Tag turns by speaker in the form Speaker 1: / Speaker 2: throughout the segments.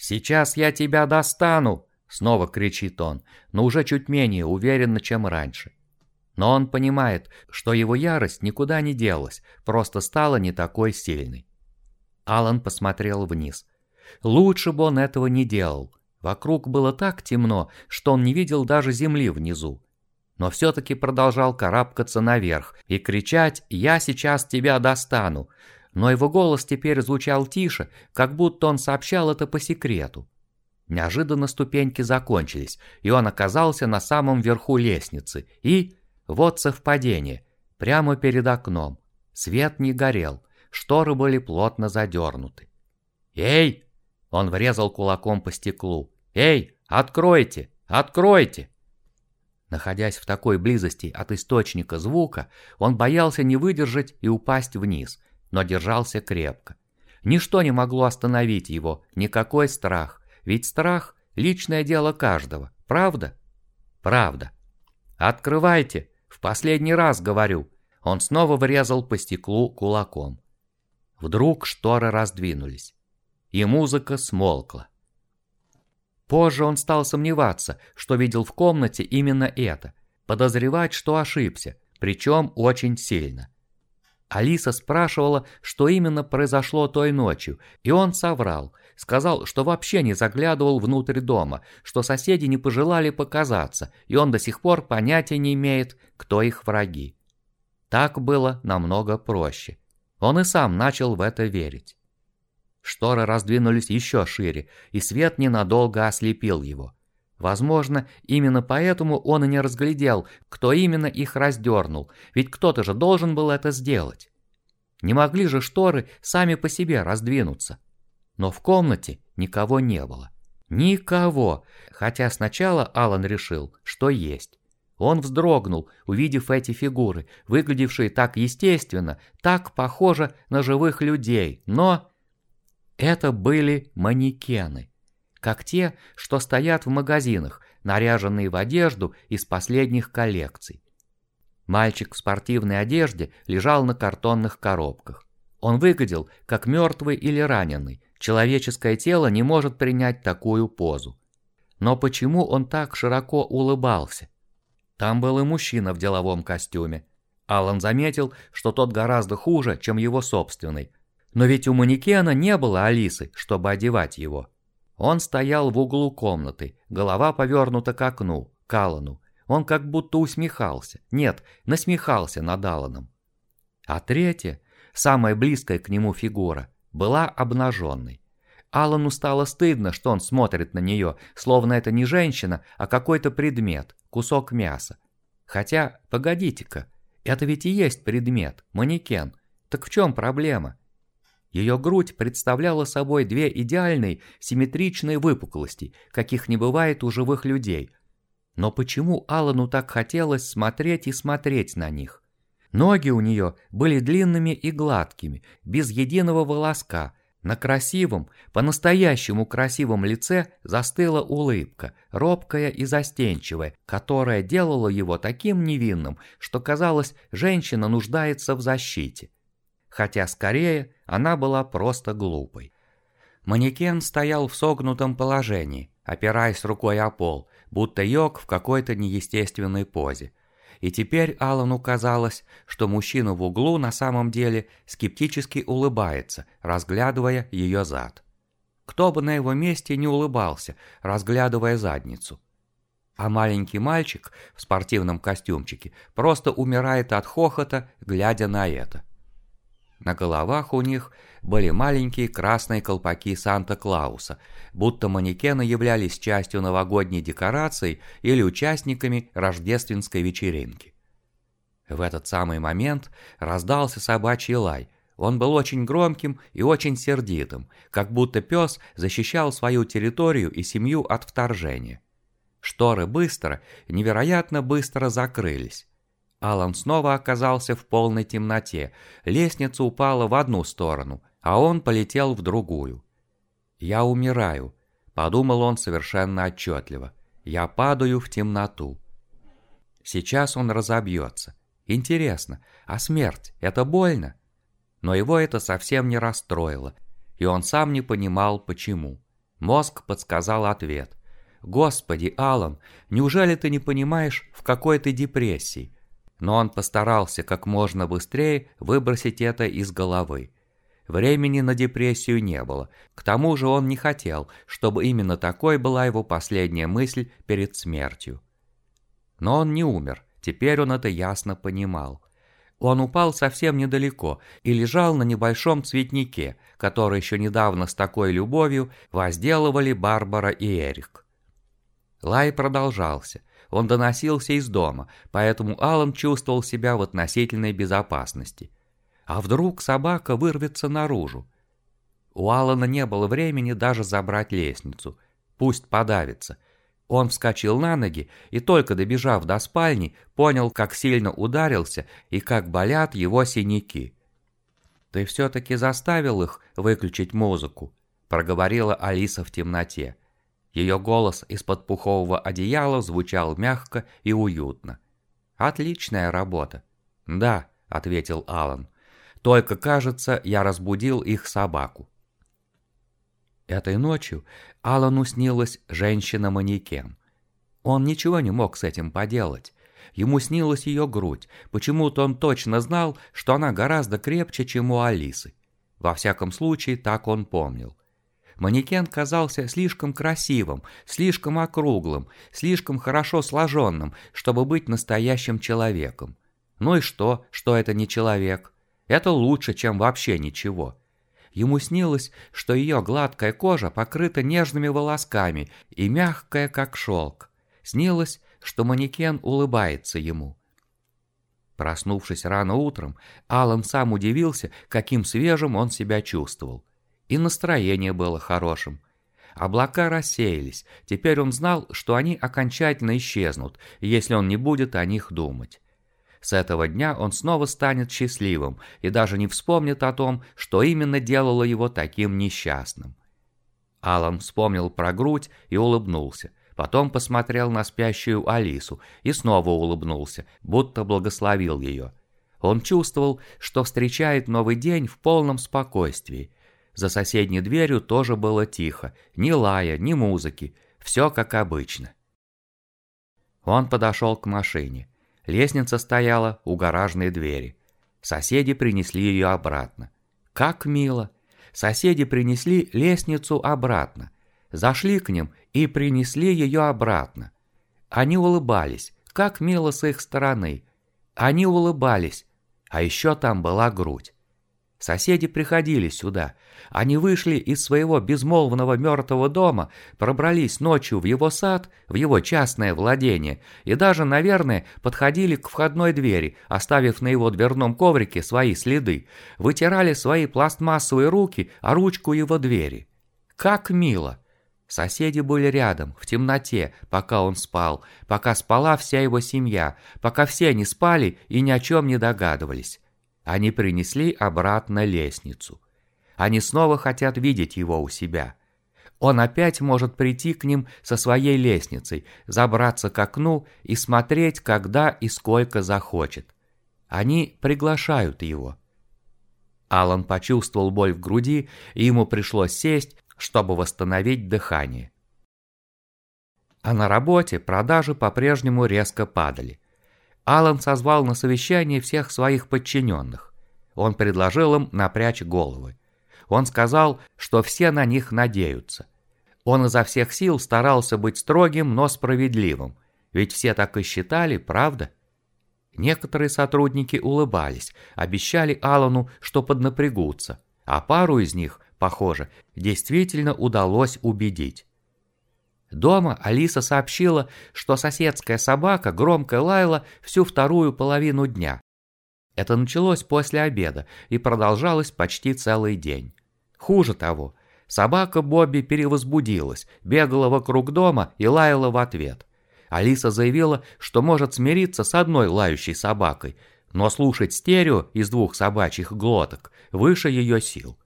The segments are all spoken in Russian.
Speaker 1: «Сейчас я тебя достану!» — снова кричит он, но уже чуть менее уверенно, чем раньше. Но он понимает, что его ярость никуда не делась, просто стала не такой сильной. Алан посмотрел вниз. Лучше бы он этого не делал. Вокруг было так темно, что он не видел даже земли внизу. Но все-таки продолжал карабкаться наверх и кричать «Я сейчас тебя достану!» Но его голос теперь звучал тише, как будто он сообщал это по секрету. Неожиданно ступеньки закончились, и он оказался на самом верху лестницы. И вот совпадение, прямо перед окном. Свет не горел, шторы были плотно задернуты. «Эй!» – он врезал кулаком по стеклу. «Эй, откройте! Откройте!» Находясь в такой близости от источника звука, он боялся не выдержать и упасть вниз, но держался крепко. Ничто не могло остановить его, никакой страх, ведь страх – личное дело каждого, правда? Правда. «Открывайте! В последний раз говорю!» Он снова врезал по стеклу кулаком. Вдруг шторы раздвинулись, и музыка смолкла. Позже он стал сомневаться, что видел в комнате именно это, подозревать, что ошибся, причем очень сильно. Алиса спрашивала, что именно произошло той ночью, и он соврал, сказал, что вообще не заглядывал внутрь дома, что соседи не пожелали показаться, и он до сих пор понятия не имеет, кто их враги. Так было намного проще. Он и сам начал в это верить. Шторы раздвинулись еще шире, и свет ненадолго ослепил его. Возможно, именно поэтому он и не разглядел, кто именно их раздернул, ведь кто-то же должен был это сделать. Не могли же шторы сами по себе раздвинуться. Но в комнате никого не было. Никого, хотя сначала Алан решил, что есть. Он вздрогнул, увидев эти фигуры, выглядевшие так естественно, так похоже на живых людей, но... Это были манекены, как те, что стоят в магазинах, наряженные в одежду из последних коллекций. Мальчик в спортивной одежде лежал на картонных коробках. Он выглядел, как мертвый или раненый. Человеческое тело не может принять такую позу. Но почему он так широко улыбался? Там был и мужчина в деловом костюме. Алан заметил, что тот гораздо хуже, чем его собственный, но ведь у манекена не было Алисы, чтобы одевать его. Он стоял в углу комнаты, голова повернута к окну, к Аллану. Он как будто усмехался. Нет, насмехался над Алланом. А третья, самая близкая к нему фигура, была обнаженной. Аллану стало стыдно, что он смотрит на нее, словно это не женщина, а какой-то предмет, кусок мяса. Хотя, погодите-ка, это ведь и есть предмет, манекен. Так в чем проблема? Ее грудь представляла собой две идеальные симметричные выпуклости, каких не бывает у живых людей. Но почему Алану так хотелось смотреть и смотреть на них? Ноги у нее были длинными и гладкими, без единого волоска. На красивом, по-настоящему красивом лице застыла улыбка, робкая и застенчивая, которая делала его таким невинным, что казалось, женщина нуждается в защите хотя скорее она была просто глупой. Манекен стоял в согнутом положении, опираясь рукой о пол, будто йог в какой-то неестественной позе. И теперь Алану казалось, что мужчина в углу на самом деле скептически улыбается, разглядывая ее зад. Кто бы на его месте не улыбался, разглядывая задницу. А маленький мальчик в спортивном костюмчике просто умирает от хохота, глядя на это. На головах у них были маленькие красные колпаки Санта-Клауса, будто манекены являлись частью новогодней декорации или участниками рождественской вечеринки. В этот самый момент раздался собачий лай. Он был очень громким и очень сердитым, как будто пес защищал свою территорию и семью от вторжения. Шторы быстро, невероятно быстро закрылись. Алан снова оказался в полной темноте. Лестница упала в одну сторону, а он полетел в другую. «Я умираю», — подумал он совершенно отчетливо. «Я падаю в темноту». Сейчас он разобьется. Интересно, а смерть — это больно? Но его это совсем не расстроило, и он сам не понимал, почему. Мозг подсказал ответ. «Господи, Алан, неужели ты не понимаешь, в какой ты депрессии?» Но он постарался как можно быстрее выбросить это из головы. Времени на депрессию не было. К тому же он не хотел, чтобы именно такой была его последняя мысль перед смертью. Но он не умер, теперь он это ясно понимал. Он упал совсем недалеко и лежал на небольшом цветнике, который еще недавно с такой любовью возделывали Барбара и Эрик. Лай продолжался. Он доносился из дома, поэтому Алан чувствовал себя в относительной безопасности. А вдруг собака вырвется наружу? У Алана не было времени даже забрать лестницу. Пусть подавится. Он вскочил на ноги и только добежав до спальни, понял, как сильно ударился и как болят его синяки. «Ты все-таки заставил их выключить музыку», – проговорила Алиса в темноте. Ее голос из-под пухового одеяла звучал мягко и уютно. «Отличная работа». «Да», – ответил Алан. «Только, кажется, я разбудил их собаку». Этой ночью Алану снилась женщина-манекен. Он ничего не мог с этим поделать. Ему снилась ее грудь. Почему-то он точно знал, что она гораздо крепче, чем у Алисы. Во всяком случае, так он помнил. Манекен казался слишком красивым, слишком округлым, слишком хорошо сложенным, чтобы быть настоящим человеком. Ну и что, что это не человек? Это лучше, чем вообще ничего. Ему снилось, что ее гладкая кожа покрыта нежными волосками и мягкая, как шелк. Снилось, что манекен улыбается ему. Проснувшись рано утром, Алан сам удивился, каким свежим он себя чувствовал. И настроение было хорошим. Облака рассеялись, теперь он знал, что они окончательно исчезнут, если он не будет о них думать. С этого дня он снова станет счастливым и даже не вспомнит о том, что именно делало его таким несчастным. Алан вспомнил про грудь и улыбнулся. Потом посмотрел на спящую Алису и снова улыбнулся, будто благословил ее. Он чувствовал, что встречает новый день в полном спокойствии. За соседней дверью тоже было тихо, ни лая, ни музыки, все как обычно. Он подошел к машине. Лестница стояла у гаражной двери. Соседи принесли ее обратно. Как мило! Соседи принесли лестницу обратно зашли к ним и принесли ее обратно. Они улыбались, как мило с их стороны. Они улыбались, а еще там была грудь. Соседи приходили сюда. Они вышли из своего безмолвного мертвого дома, пробрались ночью в его сад, в его частное владение, и даже, наверное, подходили к входной двери, оставив на его дверном коврике свои следы, вытирали свои пластмассовые руки о ручку его двери. Как мило! Соседи были рядом, в темноте, пока он спал, пока спала вся его семья, пока все они спали и ни о чем не догадывались. Они принесли обратно лестницу. Они снова хотят видеть его у себя. Он опять может прийти к ним со своей лестницей, забраться к окну и смотреть, когда и сколько захочет. Они приглашают его. Алан почувствовал боль в груди, и ему пришлось сесть, чтобы восстановить дыхание. А на работе продажи по-прежнему резко падали. Алан созвал на совещание всех своих подчиненных. Он предложил им напрячь головы. Он сказал, что все на них надеются. Он изо всех сил старался быть строгим, но справедливым. Ведь все так и считали, правда? Некоторые сотрудники улыбались, обещали Алану, что поднапрягутся, а пару из них похоже, действительно удалось убедить. Дома Алиса сообщила, что соседская собака громко лаяла всю вторую половину дня. Это началось после обеда и продолжалось почти целый день. Хуже того, собака Бобби перевозбудилась, бегала вокруг дома и лаяла в ответ. Алиса заявила, что может смириться с одной лающей собакой, но слушать стерео из двух собачьих глоток выше ее сил.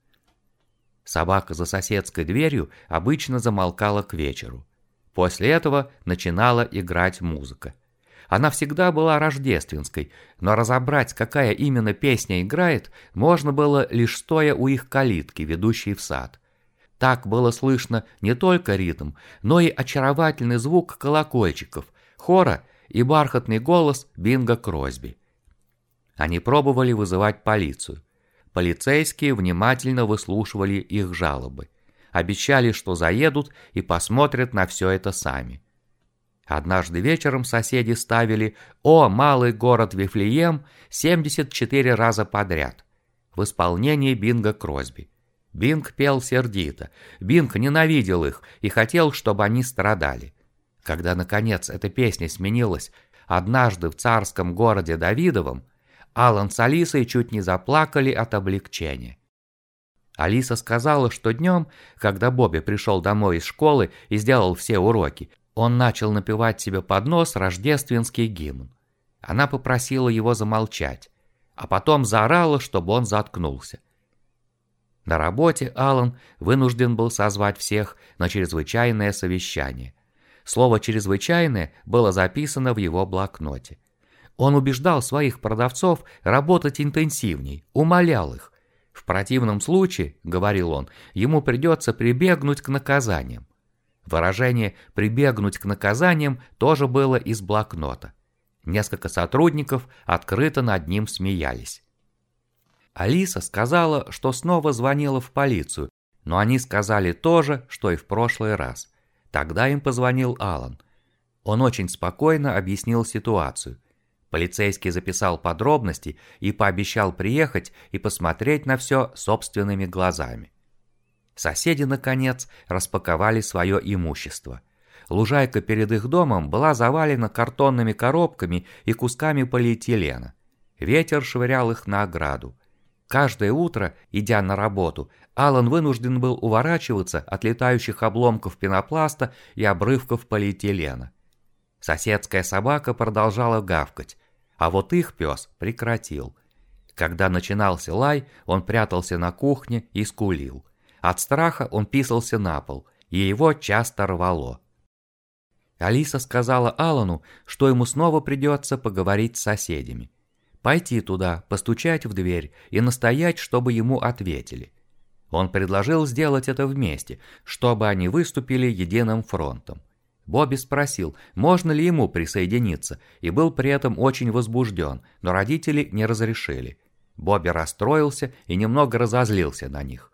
Speaker 1: Собака за соседской дверью обычно замолкала к вечеру. После этого начинала играть музыка. Она всегда была рождественской, но разобрать, какая именно песня играет, можно было лишь стоя у их калитки, ведущей в сад. Так было слышно не только ритм, но и очаровательный звук колокольчиков, хора и бархатный голос Бинга Кросби. Они пробовали вызывать полицию. Полицейские внимательно выслушивали их жалобы. Обещали, что заедут и посмотрят на все это сами. Однажды вечером соседи ставили «О, малый город Вифлеем» 74 раза подряд в исполнении Бинга Кросби. Бинг пел сердито. Бинг ненавидел их и хотел, чтобы они страдали. Когда, наконец, эта песня сменилась однажды в царском городе Давидовом, Алан с Алисой чуть не заплакали от облегчения. Алиса сказала, что днем, когда Бобби пришел домой из школы и сделал все уроки, он начал напевать себе под нос рождественский гимн. Она попросила его замолчать, а потом заорала, чтобы он заткнулся. На работе Алан вынужден был созвать всех на чрезвычайное совещание. Слово «чрезвычайное» было записано в его блокноте. Он убеждал своих продавцов работать интенсивней, умолял их. В противном случае, говорил он, ему придется прибегнуть к наказаниям. Выражение «прибегнуть к наказаниям» тоже было из блокнота. Несколько сотрудников открыто над ним смеялись. Алиса сказала, что снова звонила в полицию, но они сказали то же, что и в прошлый раз. Тогда им позвонил Алан. Он очень спокойно объяснил ситуацию. Полицейский записал подробности и пообещал приехать и посмотреть на все собственными глазами. Соседи, наконец, распаковали свое имущество. Лужайка перед их домом была завалена картонными коробками и кусками полиэтилена. Ветер швырял их на ограду. Каждое утро, идя на работу, Алан вынужден был уворачиваться от летающих обломков пенопласта и обрывков полиэтилена. Соседская собака продолжала гавкать, а вот их пес прекратил. Когда начинался лай, он прятался на кухне и скулил. От страха он писался на пол, и его часто рвало. Алиса сказала Алану, что ему снова придется поговорить с соседями. Пойти туда, постучать в дверь и настоять, чтобы ему ответили. Он предложил сделать это вместе, чтобы они выступили единым фронтом. Бобби спросил, можно ли ему присоединиться, и был при этом очень возбужден, но родители не разрешили. Бобби расстроился и немного разозлился на них.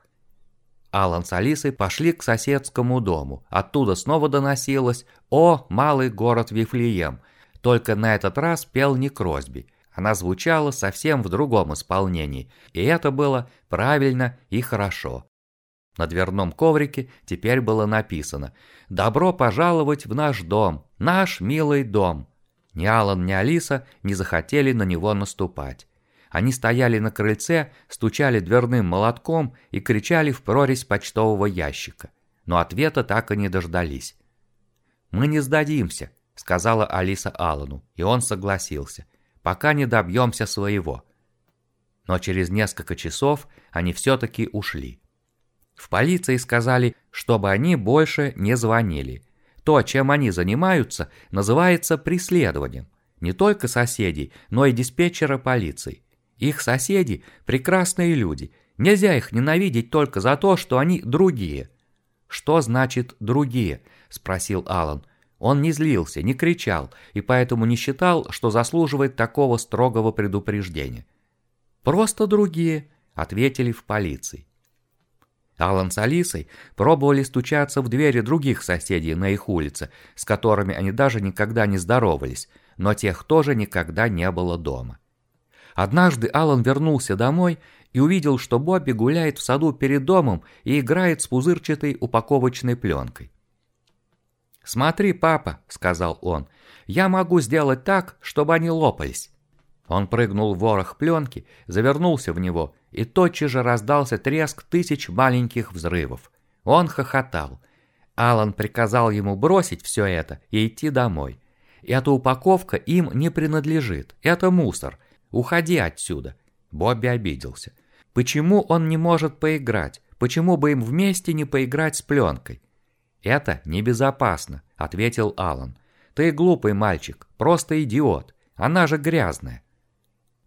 Speaker 1: Алан с Алисой пошли к соседскому дому. Оттуда снова доносилось «О, малый город Вифлеем!» Только на этот раз пел не Кросби – она звучала совсем в другом исполнении, и это было правильно и хорошо. На дверном коврике теперь было написано «Добро пожаловать в наш дом, наш милый дом». Ни Алан, ни Алиса не захотели на него наступать. Они стояли на крыльце, стучали дверным молотком и кричали в прорезь почтового ящика. Но ответа так и не дождались. «Мы не сдадимся», — сказала Алиса Алану, и он согласился пока не добьемся своего. Но через несколько часов они все-таки ушли. В полиции сказали, чтобы они больше не звонили. То, чем они занимаются, называется преследованием. Не только соседей, но и диспетчера полиции. Их соседи – прекрасные люди. Нельзя их ненавидеть только за то, что они другие. «Что значит «другие»?» – спросил Алан. Он не злился, не кричал, и поэтому не считал, что заслуживает такого строгого предупреждения. «Просто другие», — ответили в полиции. Алан с Алисой пробовали стучаться в двери других соседей на их улице, с которыми они даже никогда не здоровались, но тех тоже никогда не было дома. Однажды Алан вернулся домой и увидел, что Бобби гуляет в саду перед домом и играет с пузырчатой упаковочной пленкой. «Смотри, папа», — сказал он, — «я могу сделать так, чтобы они лопались». Он прыгнул в ворох пленки, завернулся в него, и тотчас же раздался треск тысяч маленьких взрывов. Он хохотал. Алан приказал ему бросить все это и идти домой. Эта упаковка им не принадлежит, это мусор. Уходи отсюда. Бобби обиделся. Почему он не может поиграть? Почему бы им вместе не поиграть с пленкой? «Это небезопасно», — ответил Алан. «Ты глупый мальчик, просто идиот. Она же грязная».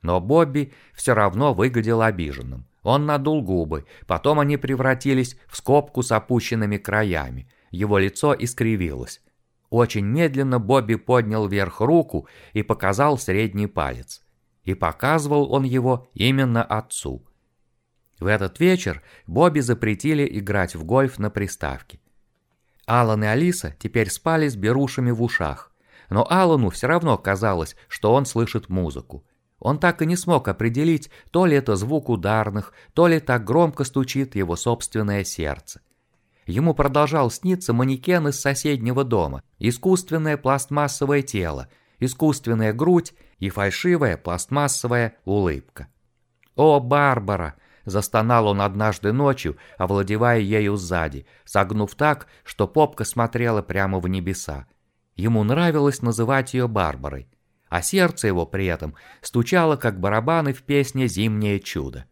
Speaker 1: Но Бобби все равно выглядел обиженным. Он надул губы, потом они превратились в скобку с опущенными краями. Его лицо искривилось. Очень медленно Бобби поднял вверх руку и показал средний палец. И показывал он его именно отцу. В этот вечер Бобби запретили играть в гольф на приставке. Алан и Алиса теперь спали с берушами в ушах, но Алану все равно казалось, что он слышит музыку. Он так и не смог определить, то ли это звук ударных, то ли так громко стучит его собственное сердце. Ему продолжал сниться манекен из соседнего дома, искусственное пластмассовое тело, искусственная грудь и фальшивая пластмассовая улыбка. «О, Барбара!» – застонал он однажды ночью, овладевая ею сзади, согнув так, что попка смотрела прямо в небеса. Ему нравилось называть ее Барбарой, а сердце его при этом стучало, как барабаны в песне «Зимнее чудо».